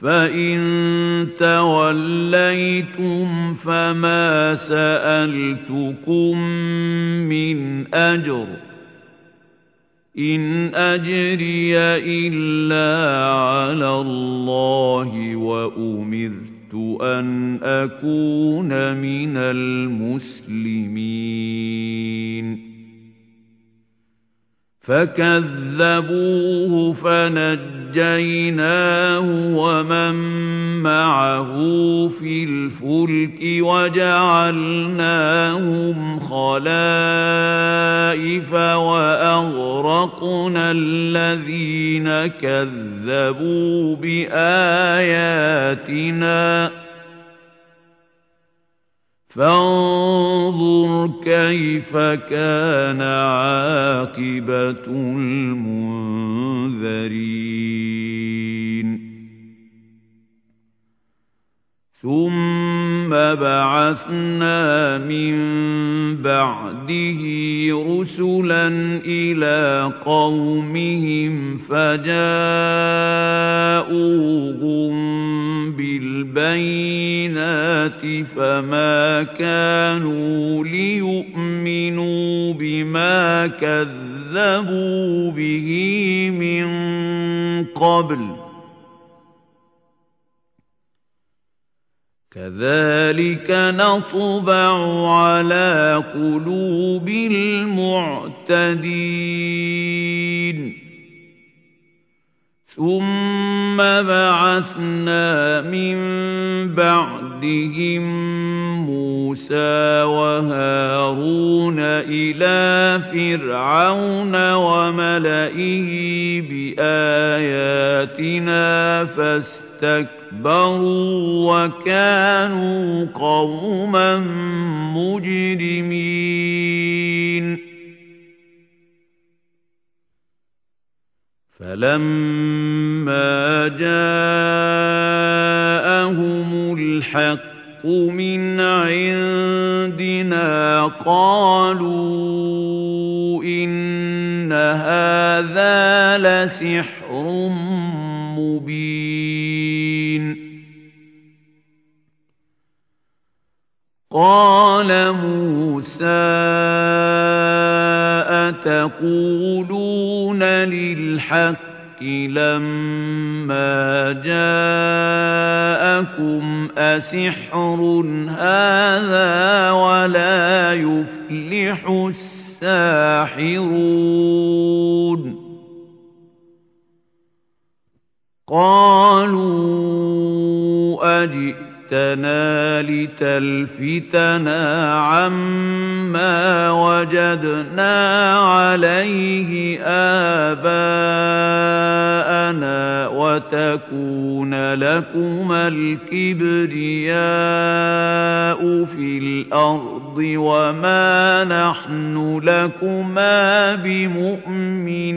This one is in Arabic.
فَإِن تَوَلَّيْتُمْ فَمَا سَأَلْتُكُم مِّنْ أَجْرٍ ۖ إِنْ أَجْرِيَ إِلَّا عَلَى اللَّهِ وَأُمِرْتُ أَنْ أَكُونَ مِنَ الْمُسْلِمِينَ فَكَذَّبُوهُ فَنَجَّيْنَاهُ وَمَن مَّعَهُ فِي الْفُلْكِ وَجَعَلْنَاهُمْ خَلَائِفَ وَأَغْرَقْنَا الَّذِينَ كَذَّبُوا بِآيَاتِنَا كيف كان عاقبة المنذرين. ثم بعثنا من بعده رسلا إلى قومهم فجاءوهم بالبينات فما كانوا كذبوا به من قبل كذلك نطبع على قلوب المعتدين ثُمَّ بَعَثْنَا مِن بَعْدِهِم مُوسَىٰ وَهَارُونَ إِلَىٰ فِرْعَوْنَ وَمَلَئِهِ بِآيَاتِنَا فَاسْتَكْبَرُوا وَكَانُوا قَوْمًا مُجْرِمِينَ. فَلَمَّا جَاءَهُمُ الْحَقُّ مِنْ عِندِنَا قَالُوا إِنَّ هَٰذَا لَسِحْرٌ مُّبِينٌ. قَالَ مُوسَىٰ أَتَقُولُونَ لِلْحَقِّ لَمَّا جَاءَكُمْ أَسِحْرٌ هَٰذَا وَلَا يُفْلِحُ السَّاحِرُونَ قَالُوا أَجِئْتَنَا جِئْتَنَا لِتَلْفِتَنَا عَمَّا وَجَدْنَا عَلَيْهِ آبَاءَنَا وَتَكُونَ لَكُمَا الْكِبْرِيَاءُ فِي الْأَرْضِ وَمَا نَحْنُ لَكُمَا بِمُؤْمِنِينَ.